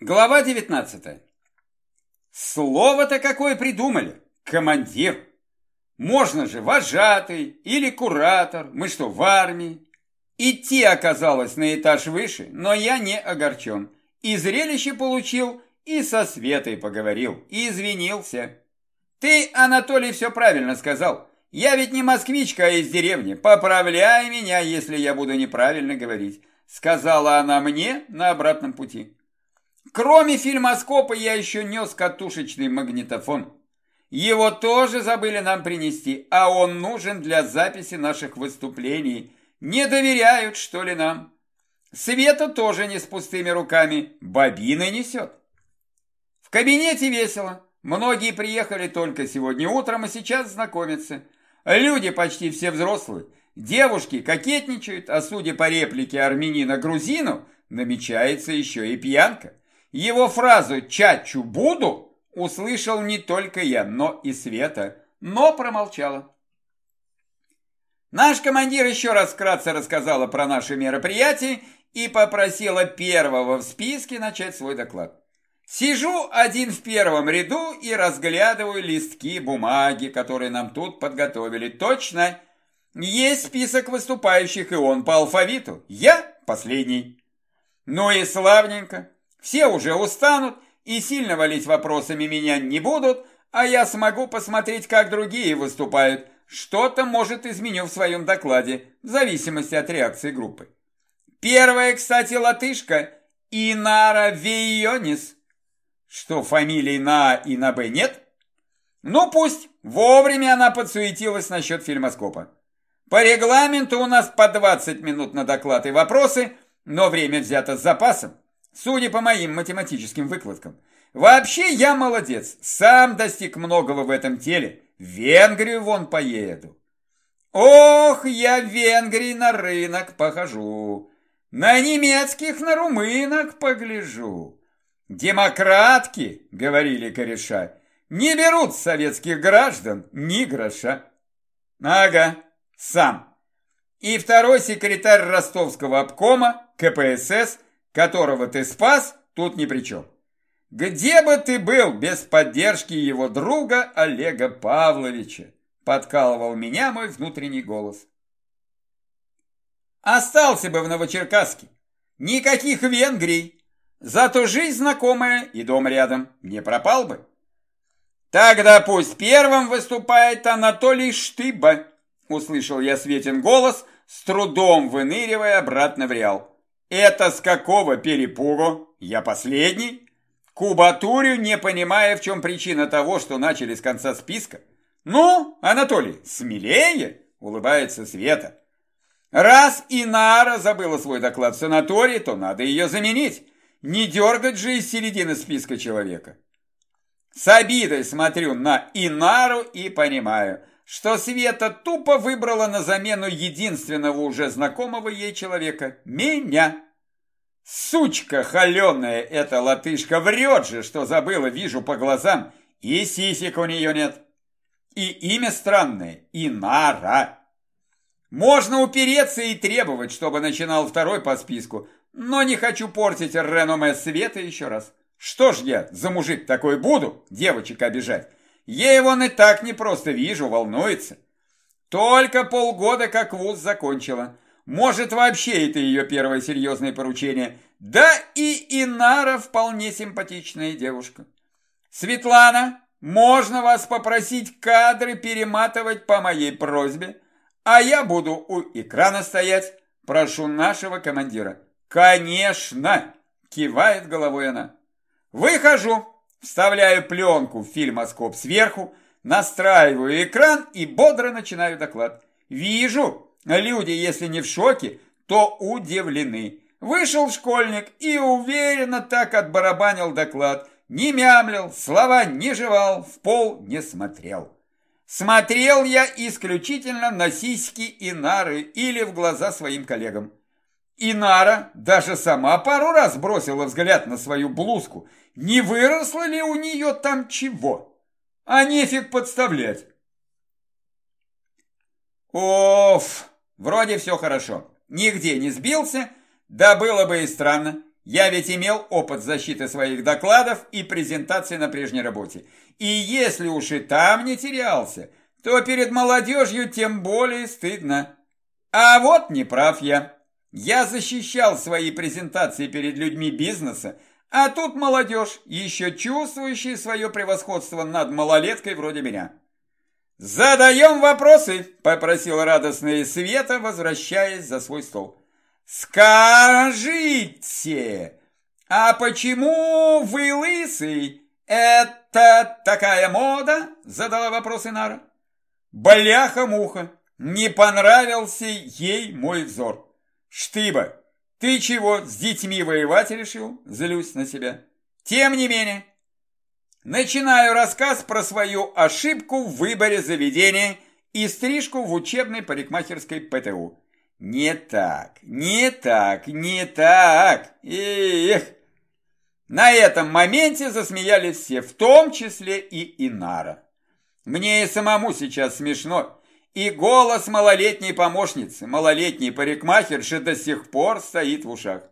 Глава 19. Слово-то какое придумали. Командир. Можно же вожатый или куратор. Мы что, в армии? Идти оказалось на этаж выше, но я не огорчен. И зрелище получил, и со Светой поговорил, и извинился. Ты, Анатолий, все правильно сказал. Я ведь не москвичка, а из деревни. Поправляй меня, если я буду неправильно говорить. Сказала она мне на обратном пути. Кроме фильмоскопа я еще нес катушечный магнитофон. Его тоже забыли нам принести, а он нужен для записи наших выступлений. Не доверяют, что ли, нам? Света тоже не с пустыми руками, бобины несет. В кабинете весело. Многие приехали только сегодня утром, а сейчас знакомятся. Люди почти все взрослые. Девушки кокетничают, а судя по реплике армянина грузину, намечается еще и пьянка. Его фразу «чачу буду» услышал не только я, но и Света, но промолчала. Наш командир еще раз вкратце рассказала про наши мероприятия и попросила первого в списке начать свой доклад. Сижу один в первом ряду и разглядываю листки бумаги, которые нам тут подготовили. Точно, есть список выступающих, и он по алфавиту. Я последний. Ну и славненько. Все уже устанут и сильно валить вопросами меня не будут, а я смогу посмотреть, как другие выступают. Что-то, может, изменю в своем докладе, в зависимости от реакции группы. Первая, кстати, латышка Инара Вейонис. Что, фамилий на А и на Б нет? Ну пусть, вовремя она подсуетилась насчет фильмоскопа. По регламенту у нас по 20 минут на доклад и вопросы, но время взято с запасом. Судя по моим математическим выкладкам. Вообще я молодец, сам достиг многого в этом теле. В Венгрию вон поеду. Ох, я в Венгрии на рынок похожу. На немецких, на румынок погляжу. Демократки, говорили кореша, не берут советских граждан ни гроша. Ага, сам. И второй секретарь ростовского обкома КПСС которого ты спас, тут ни при чем. Где бы ты был без поддержки его друга Олега Павловича? Подкалывал меня мой внутренний голос. Остался бы в Новочеркасске. Никаких Венгрий. Зато жизнь знакомая и дом рядом. Не пропал бы. Тогда пусть первым выступает Анатолий Штыба. Услышал я Светин голос, с трудом выныривая обратно в Реал. Это с какого перепугу? Я последний? Кубатурю, не понимая, в чем причина того, что начали с конца списка. Ну, Анатолий, смелее, улыбается Света. Раз Инара забыла свой доклад в санатории, то надо ее заменить. Не дергать же из середины списка человека. С обидой смотрю на Инару и понимаю, что Света тупо выбрала на замену единственного уже знакомого ей человека – меня. Сучка холеная эта латышка врет же, что забыла, вижу по глазам, и сисек у нее нет. И имя странное – Инара. Можно упереться и требовать, чтобы начинал второй по списку, но не хочу портить реноме Света еще раз. Что ж я за мужик такой буду, девочек обижать? Я его и так не просто вижу, волнуется. Только полгода как вуз закончила. Может, вообще это ее первое серьезное поручение. Да и Инара вполне симпатичная девушка. Светлана, можно вас попросить кадры перематывать по моей просьбе? А я буду у экрана стоять. Прошу нашего командира. Конечно, кивает головой она. Выхожу, вставляю пленку в фильмоскоп сверху, настраиваю экран и бодро начинаю доклад. Вижу, Люди, если не в шоке, то удивлены. Вышел школьник и уверенно так отбарабанил доклад. Не мямлил, слова не жевал, в пол не смотрел. Смотрел я исключительно на сиськи и нары или в глаза своим коллегам. Инара даже сама пару раз бросила взгляд на свою блузку. Не выросло ли у нее там чего? А нефиг подставлять. Оф! Вроде все хорошо. Нигде не сбился, да было бы и странно. Я ведь имел опыт защиты своих докладов и презентаций на прежней работе. И если уж и там не терялся, то перед молодежью тем более стыдно. А вот не прав я. Я защищал свои презентации перед людьми бизнеса, а тут молодежь, еще чувствующая свое превосходство над малолеткой вроде меня. «Задаем вопросы», – попросил радостная Света, возвращаясь за свой стол. «Скажите, а почему вы лысый? Это такая мода?» – задала вопрос Инара. Бляха-муха, не понравился ей мой взор. «Штыба, ты чего, с детьми воевать решил?» – злюсь на себя. «Тем не менее, начинаю рассказ про свою ошибку в выборе заведения и стрижку в учебной парикмахерской ПТУ». Не так, не так, не так. Эх! На этом моменте засмеялись все, в том числе и Инара. Мне и самому сейчас смешно. И голос малолетней помощницы, малолетней парикмахерши до сих пор стоит в ушах.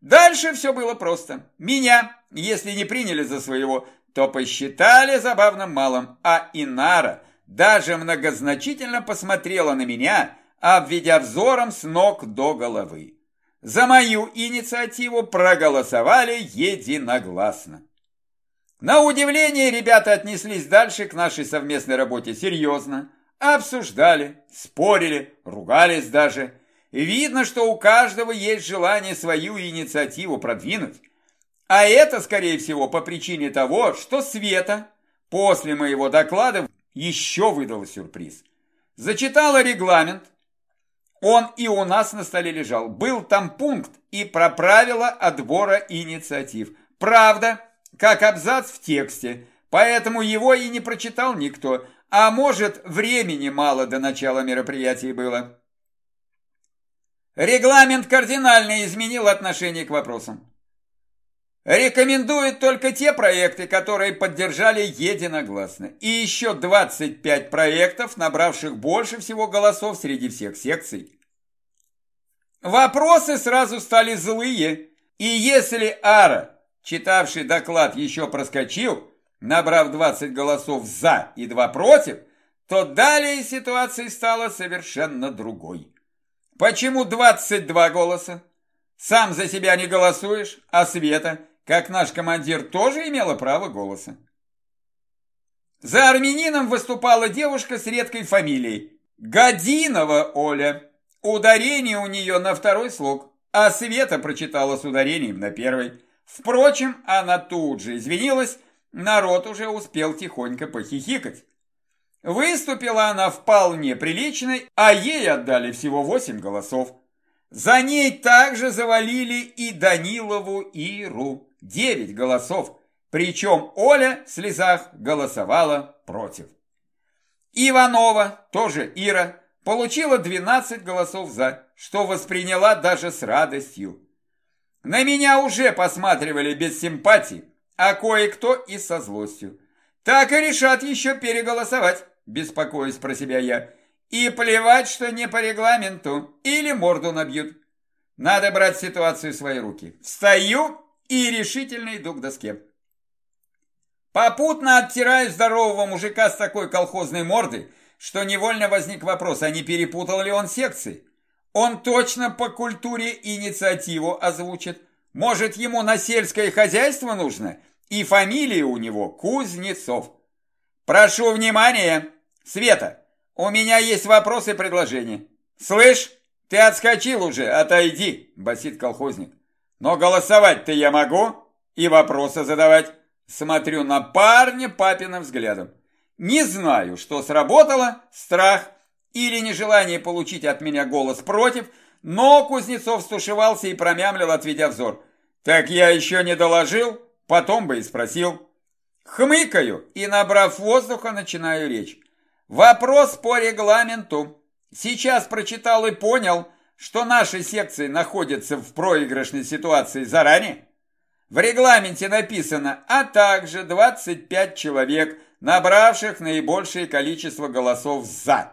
Дальше все было просто. Меня, если не приняли за своего, то посчитали забавным малым, а Инара даже многозначительно посмотрела на меня – обведя взором с ног до головы. За мою инициативу проголосовали единогласно. На удивление ребята отнеслись дальше к нашей совместной работе серьезно, обсуждали, спорили, ругались даже. Видно, что у каждого есть желание свою инициативу продвинуть. А это, скорее всего, по причине того, что Света после моего доклада еще выдала сюрприз. Зачитала регламент, он и у нас на столе лежал. Был там пункт и про правила отбора инициатив. Правда, как абзац в тексте, поэтому его и не прочитал никто. А может, времени мало до начала мероприятия было. Регламент кардинально изменил отношение к вопросам. Рекомендует только те проекты, которые поддержали единогласно. И еще 25 проектов, набравших больше всего голосов среди всех секций. Вопросы сразу стали злые. И если Ара, читавший доклад, еще проскочил, набрав 20 голосов «за» и 2 «против», то далее ситуация стала совершенно другой. Почему 22 голоса? Сам за себя не голосуешь, а Света – как наш командир тоже имела право голоса. За армянином выступала девушка с редкой фамилией. Годинова Оля. Ударение у нее на второй слог, а Света прочитала с ударением на первый. Впрочем, она тут же извинилась, народ уже успел тихонько похихикать. Выступила она вполне приличной, а ей отдали всего восемь голосов. За ней также завалили и Данилову Иру. Девять голосов, причем Оля в слезах голосовала против. Иванова, тоже Ира, получила 12 голосов «за», что восприняла даже с радостью. На меня уже посматривали без симпатии, а кое-кто и со злостью. Так и решат еще переголосовать, беспокоюсь про себя я. И плевать, что не по регламенту, или морду набьют. Надо брать ситуацию в свои руки. Встаю и решительно иду к доске. Попутно оттираю здорового мужика с такой колхозной мордой, что невольно возник вопрос, а не перепутал ли он секции? Он точно по культуре инициативу озвучит. Может, ему на сельское хозяйство нужно? И фамилия у него Кузнецов. Прошу внимания. Света, у меня есть вопрос и предложение. Слышь, ты отскочил уже, отойди, басит колхозник. Но голосовать-то я могу и вопросы задавать. Смотрю на парня папиным взглядом. Не знаю, что сработало, страх или нежелание получить от меня голос против, но Кузнецов стушевался и промямлил, отведя взор. Так я еще не доложил, потом бы и спросил. Хмыкаю и, набрав воздуха, начинаю речь. Вопрос по регламенту. Сейчас прочитал и понял, что наши секции находятся в проигрышной ситуации заранее? В регламенте написано, а также 25 человек, набравших наибольшее количество голосов «за».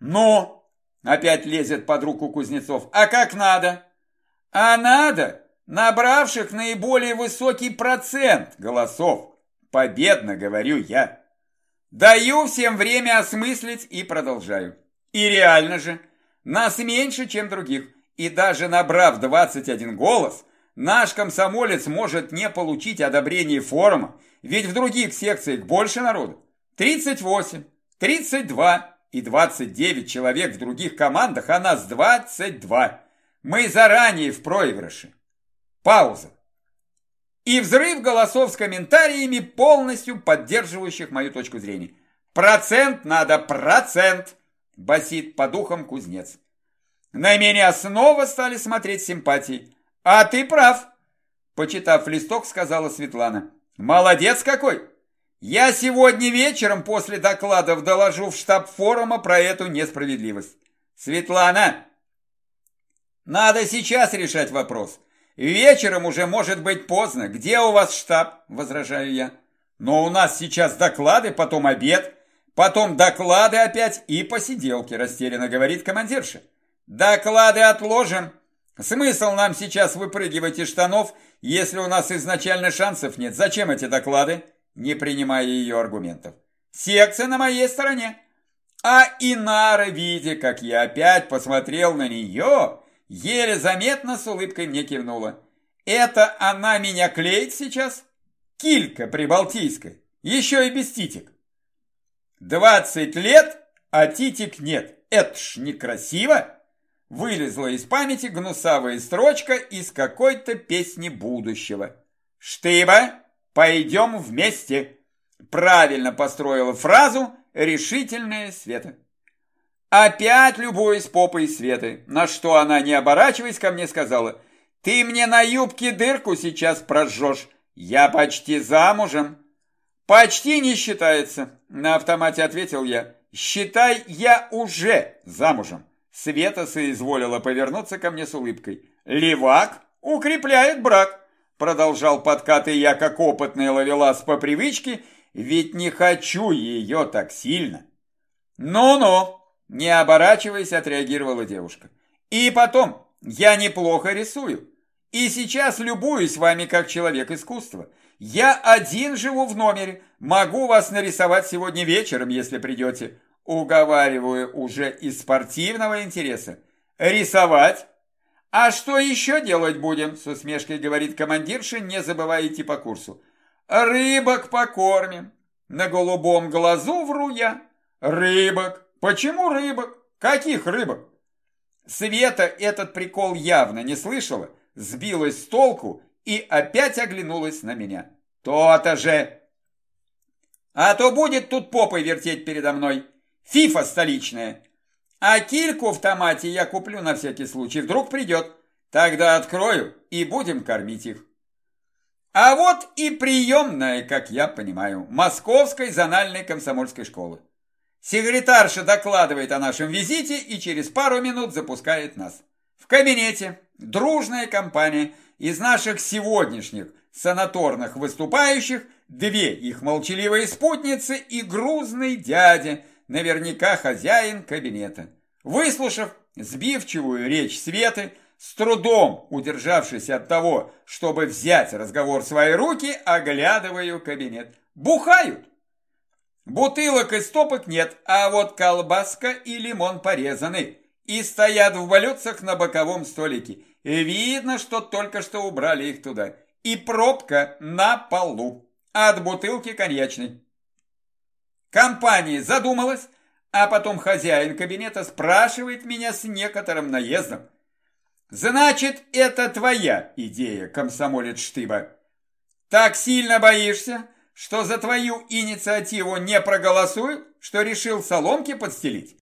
Ну, опять лезет под руку Кузнецов, а как надо? А надо, набравших наиболее высокий процент голосов. Победно говорю я. Даю всем время осмыслить и продолжаю. И реально же, нас меньше, чем других. И даже набрав 21 голос, наш комсомолец может не получить одобрение форума, ведь в других секциях больше народу. 38, 32 и 29 человек в других командах, а нас 22. Мы заранее в проигрыше. Пауза. И взрыв голосов с комментариями, полностью поддерживающих мою точку зрения. Процент надо, процент, басит по духам кузнец. На меня снова стали смотреть симпатии. А ты прав, почитав листок, сказала Светлана. Молодец какой! Я сегодня вечером после докладов доложу в штаб форума про эту несправедливость. Светлана, надо сейчас решать вопрос. Вечером уже может быть поздно. Где у вас штаб? Возражаю я. Но у нас сейчас доклады, потом обед, потом доклады опять и посиделки, растерянно говорит командирша. Доклады отложим. Смысл нам сейчас выпрыгивать из штанов, если у нас изначально шансов нет. Зачем эти доклады? Не принимая ее аргументов. Секция на моей стороне. А Инара, видя, как я опять посмотрел на нее, еле заметно с улыбкой мне кивнула. Это она меня клеит сейчас? Килька прибалтийская, еще и без титик. Двадцать лет, а титик нет. Это ж некрасиво. Вылезла из памяти гнусавая строчка из какой-то песни будущего. «Штыба, пойдем вместе!» Правильно построила фразу решительная Света. Опять любуясь попой Светы, на что она, не оборачиваясь ко мне, сказала, «Ты мне на юбке дырку сейчас прожжешь, я почти замужем». «Почти не считается», — на автомате ответил я. «Считай, я уже замужем». Света соизволила повернуться ко мне с улыбкой. «Левак укрепляет брак», — продолжал подкат и я, как опытный ловелас по привычке, «ведь не хочу ее так сильно». «Ну-ну», — не оборачиваясь, отреагировала девушка. «И потом, я неплохо рисую, и сейчас любуюсь вами как человек искусства. Я один живу в номере, могу вас нарисовать сегодня вечером, если придете». Уговариваю уже из спортивного интереса. Рисовать? А что еще делать будем? С усмешкой говорит командирша, не забывая идти по курсу. Рыбок покормим. На голубом глазу вру я. Рыбок. Почему рыбок? Каких рыбок? Света этот прикол явно не слышала, сбилась с толку и опять оглянулась на меня. То-то же! А то будет тут попой вертеть передо мной. Фифа столичная. А кильку в томате я куплю на всякий случай. Вдруг придет. Тогда открою и будем кормить их. А вот и приемная, как я понимаю, Московской зональной комсомольской школы. Секретарша докладывает о нашем визите и через пару минут запускает нас. В кабинете дружная компания из наших сегодняшних санаторных выступающих, две их молчаливые спутницы и грузный дядя – наверняка хозяин кабинета. Выслушав сбивчивую речь Светы, с трудом удержавшись от того, чтобы взять разговор в свои руки, оглядываю кабинет. Бухают! Бутылок и стопок нет, а вот колбаска и лимон порезаны и стоят в блюдцах на боковом столике. Видно, что только что убрали их туда. И пробка на полу от бутылки коньячной. Компания задумалась, а потом хозяин кабинета спрашивает меня с некоторым наездом. «Значит, это твоя идея, комсомолец Штыба? Так сильно боишься, что за твою инициативу не проголосуют, что решил соломки подстелить?»